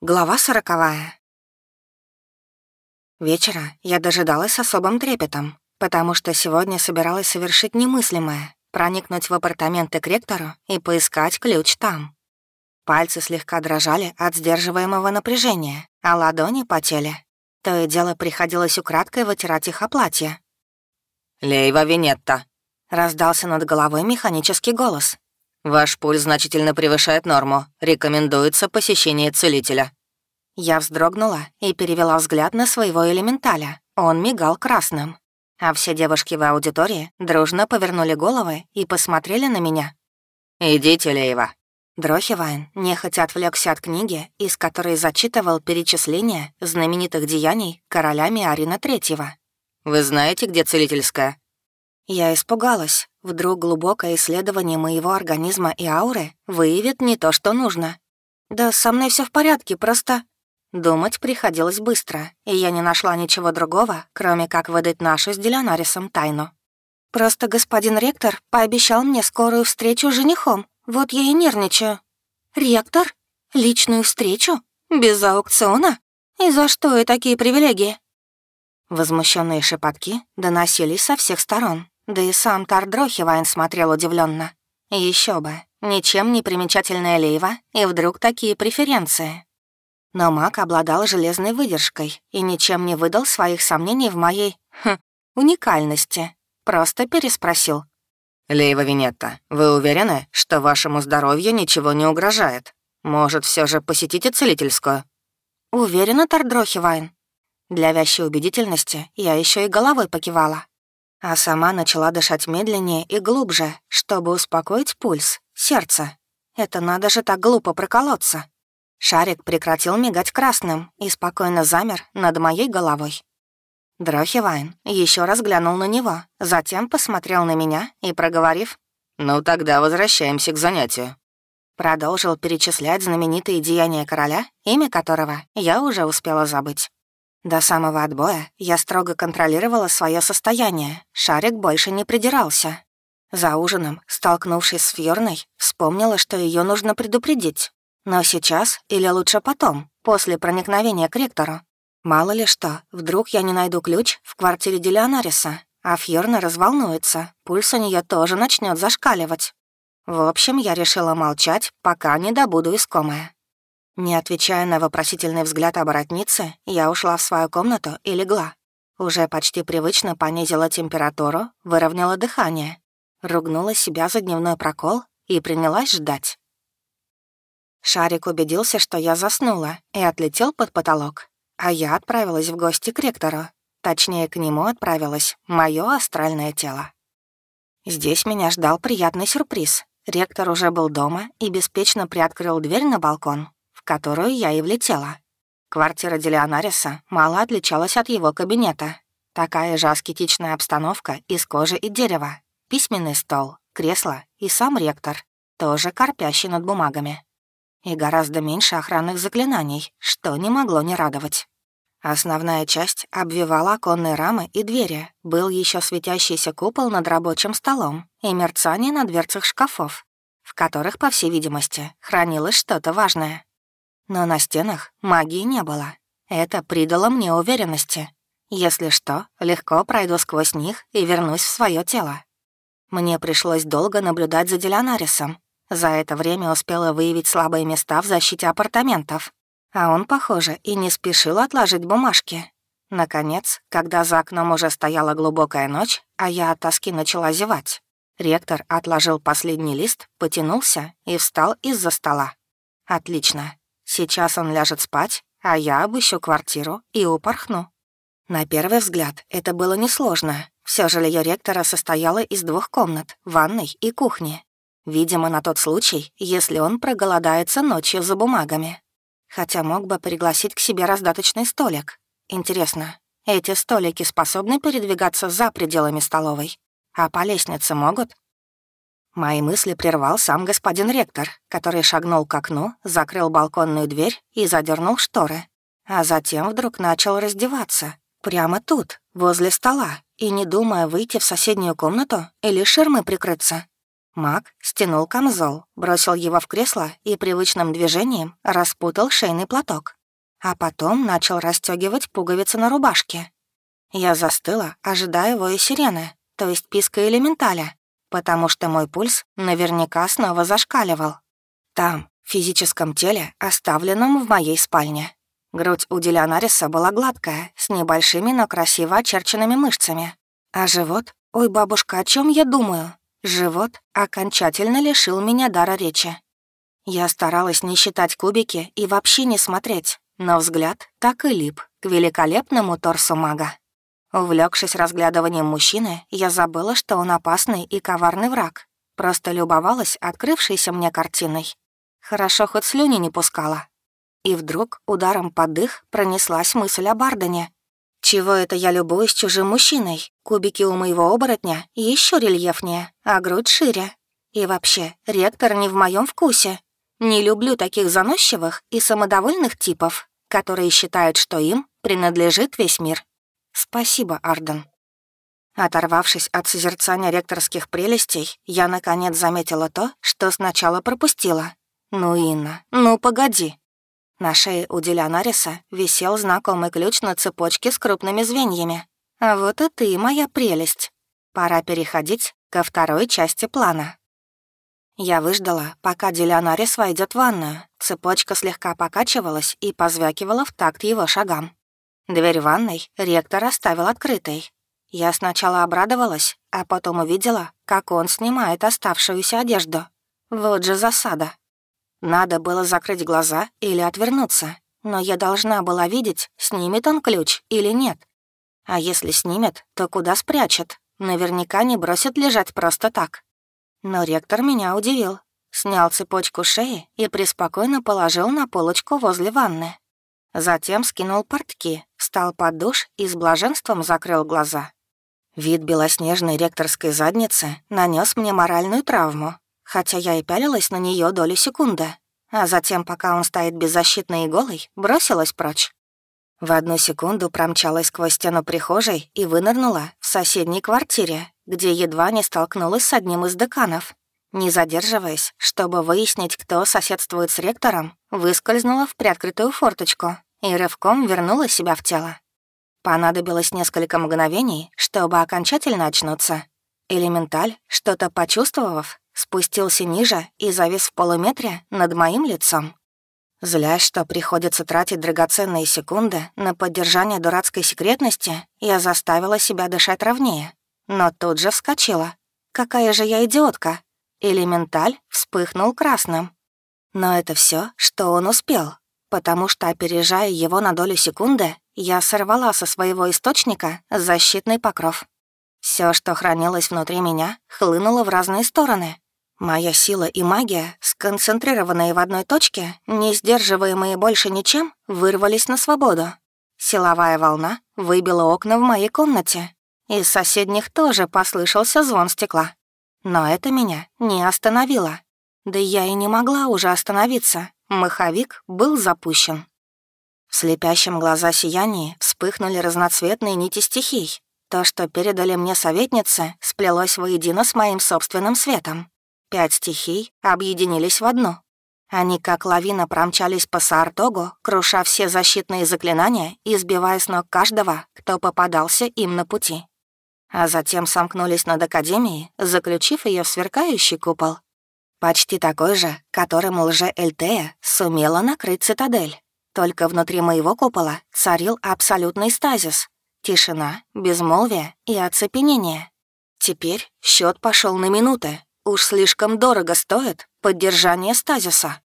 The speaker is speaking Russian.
Глава сороковая. Вечера я дожидалась с особым трепетом, потому что сегодня собиралась совершить немыслимое — проникнуть в апартаменты к ректору и поискать ключ там. Пальцы слегка дрожали от сдерживаемого напряжения, а ладони потели. То и дело приходилось украдкой вытирать их о платье. «Лейва Винетта», — раздался над головой механический голос. Ваш пульс значительно превышает норму. Рекомендуется посещение целителя». Я вздрогнула и перевела взгляд на своего элементаля. Он мигал красным. А все девушки в аудитории дружно повернули головы и посмотрели на меня. «Идите, Лейва». Дрохивайн нехотя отвлекся от книги, из которой зачитывал перечисления знаменитых деяний королями Арина Третьего. «Вы знаете, где целительская?» Я испугалась. Вдруг глубокое исследование моего организма и ауры выявит не то, что нужно. Да со мной все в порядке, просто... Думать приходилось быстро, и я не нашла ничего другого, кроме как выдать нашу с Делионарисом тайну. Просто господин ректор пообещал мне скорую встречу с женихом, вот я и нервничаю. Ректор? Личную встречу? Без аукциона? И за что и такие привилегии? Возмущенные шепотки доносились со всех сторон, да и сам Тардрохивайн смотрел удивленно. Еще бы, ничем не примечательная Лейва, и вдруг такие преференции. Но маг обладал железной выдержкой и ничем не выдал своих сомнений в моей, хм, уникальности. Просто переспросил. «Лейва Винетта, вы уверены, что вашему здоровью ничего не угрожает? Может, все же посетите целительскую?» «Уверена, Тардрохивайн». Для вящей убедительности я еще и головой покивала а сама начала дышать медленнее и глубже, чтобы успокоить пульс, сердце. Это надо же так глупо проколоться. Шарик прекратил мигать красным и спокойно замер над моей головой. Дрохивайн еще раз глянул на него, затем посмотрел на меня и, проговорив, «Ну тогда возвращаемся к занятию». Продолжил перечислять знаменитые деяния короля, имя которого я уже успела забыть. До самого отбоя я строго контролировала свое состояние, шарик больше не придирался. За ужином, столкнувшись с Фьорной, вспомнила, что ее нужно предупредить. Но сейчас или лучше потом, после проникновения к ректору. Мало ли что, вдруг я не найду ключ в квартире Делионариса, а Фьорна разволнуется, пульс у нее тоже начнет зашкаливать. В общем, я решила молчать, пока не добуду искомое. Не отвечая на вопросительный взгляд оборотницы, я ушла в свою комнату и легла. Уже почти привычно понизила температуру, выровняла дыхание, ругнула себя за дневной прокол и принялась ждать. Шарик убедился, что я заснула, и отлетел под потолок. А я отправилась в гости к ректору. Точнее, к нему отправилась мое астральное тело. Здесь меня ждал приятный сюрприз. Ректор уже был дома и беспечно приоткрыл дверь на балкон, которую я и влетела. Квартира Делионариса мало отличалась от его кабинета. Такая же аскетичная обстановка из кожи и дерева. Письменный стол, кресло и сам ректор, тоже корпящий над бумагами. И гораздо меньше охранных заклинаний, что не могло не радовать. Основная часть обвивала оконные рамы и двери, был еще светящийся купол над рабочим столом и мерцание на дверцах шкафов, в которых, по всей видимости, хранилось что-то важное. Но на стенах магии не было. Это придало мне уверенности. Если что, легко пройду сквозь них и вернусь в свое тело. Мне пришлось долго наблюдать за Делянарисом. За это время успела выявить слабые места в защите апартаментов. А он, похоже, и не спешил отложить бумажки. Наконец, когда за окном уже стояла глубокая ночь, а я от тоски начала зевать, ректор отложил последний лист, потянулся и встал из-за стола. Отлично. Сейчас он ляжет спать, а я обыщу квартиру и упорхну. На первый взгляд это было несложно. Все жилье ректора состояло из двух комнат, ванной и кухни. Видимо, на тот случай, если он проголодается ночью за бумагами. Хотя мог бы пригласить к себе раздаточный столик. Интересно, эти столики способны передвигаться за пределами столовой? А по лестнице могут? Мои мысли прервал сам господин ректор, который шагнул к окну, закрыл балконную дверь и задернул шторы. А затем вдруг начал раздеваться. Прямо тут, возле стола, и не думая выйти в соседнюю комнату или ширмы прикрыться. Маг стянул камзол, бросил его в кресло и привычным движением распутал шейный платок. А потом начал расстегивать пуговицы на рубашке. Я застыла, ожидая воя сирены, то есть писка элементаля, потому что мой пульс наверняка снова зашкаливал. Там, в физическом теле, оставленном в моей спальне. Грудь у Делионариса была гладкая, с небольшими, но красиво очерченными мышцами. А живот? Ой, бабушка, о чем я думаю? Живот окончательно лишил меня дара речи. Я старалась не считать кубики и вообще не смотреть, но взгляд так и лип к великолепному торсу мага. Увлекшись разглядыванием мужчины, я забыла, что он опасный и коварный враг. Просто любовалась открывшейся мне картиной. Хорошо, хоть слюни не пускала. И вдруг ударом под дых пронеслась мысль о Бардене. Чего это я любуюсь чужим мужчиной? Кубики у моего оборотня еще рельефнее, а грудь шире. И вообще, ректор не в моем вкусе. Не люблю таких заносчивых и самодовольных типов, которые считают, что им принадлежит весь мир. Спасибо, Арден. Оторвавшись от созерцания ректорских прелестей, я наконец заметила то, что сначала пропустила. «Ну, Инна, ну погоди». На шее у Делянариса висел знакомый ключ на цепочке с крупными звеньями. А вот и ты, моя прелесть. Пора переходить ко второй части плана. Я выждала, пока Делянарис войдет в ванную. Цепочка слегка покачивалась и позвякивала в такт его шагам. Дверь ванной ректор оставил открытой. Я сначала обрадовалась, а потом увидела, как он снимает оставшуюся одежду. Вот же засада. Надо было закрыть глаза или отвернуться, но я должна была видеть, снимет он ключ или нет. А если снимет, то куда спрячет? Наверняка не бросит лежать просто так. Но ректор меня удивил. Снял цепочку шеи и преспокойно положил на полочку возле ванны. Затем скинул портки, встал под душ и с блаженством закрыл глаза. Вид белоснежной ректорской задницы нанес мне моральную травму, хотя я и пялилась на нее долю секунды, а затем, пока он стоит беззащитной и голой, бросилась прочь. В одну секунду промчалась сквозь стену прихожей и вынырнула в соседней квартире, где едва не столкнулась с одним из деканов. Не задерживаясь, чтобы выяснить, кто соседствует с ректором, выскользнула в приоткрытую форточку и рывком вернула себя в тело. Понадобилось несколько мгновений, чтобы окончательно очнуться. Элементаль, что-то почувствовав, спустился ниже и завис в полуметре над моим лицом. Злясь, что приходится тратить драгоценные секунды на поддержание дурацкой секретности, я заставила себя дышать ровнее. Но тут же вскочила. Какая же я идиотка! Элементаль вспыхнул красным. Но это все, что он успел, потому что, опережая его на долю секунды, я сорвала со своего источника защитный покров. Все, что хранилось внутри меня, хлынуло в разные стороны. Моя сила и магия, сконцентрированные в одной точке, не сдерживаемые больше ничем, вырвались на свободу. Силовая волна выбила окна в моей комнате. Из соседних тоже послышался звон стекла. Но это меня не остановило. Да я и не могла уже остановиться. Маховик был запущен. В слепящем глаза сиянии вспыхнули разноцветные нити стихий. То, что передали мне советницы, сплелось воедино с моим собственным светом. Пять стихий объединились в одну. Они как лавина промчались по Саартогу, круша все защитные заклинания и сбивая с ног каждого, кто попадался им на пути а затем сомкнулись над Академией, заключив ее в сверкающий купол. Почти такой же, которым лже-Эльтея сумела накрыть цитадель. Только внутри моего купола царил абсолютный стазис. Тишина, безмолвие и оцепенение. Теперь счет пошел на минуты. Уж слишком дорого стоит поддержание стазиса.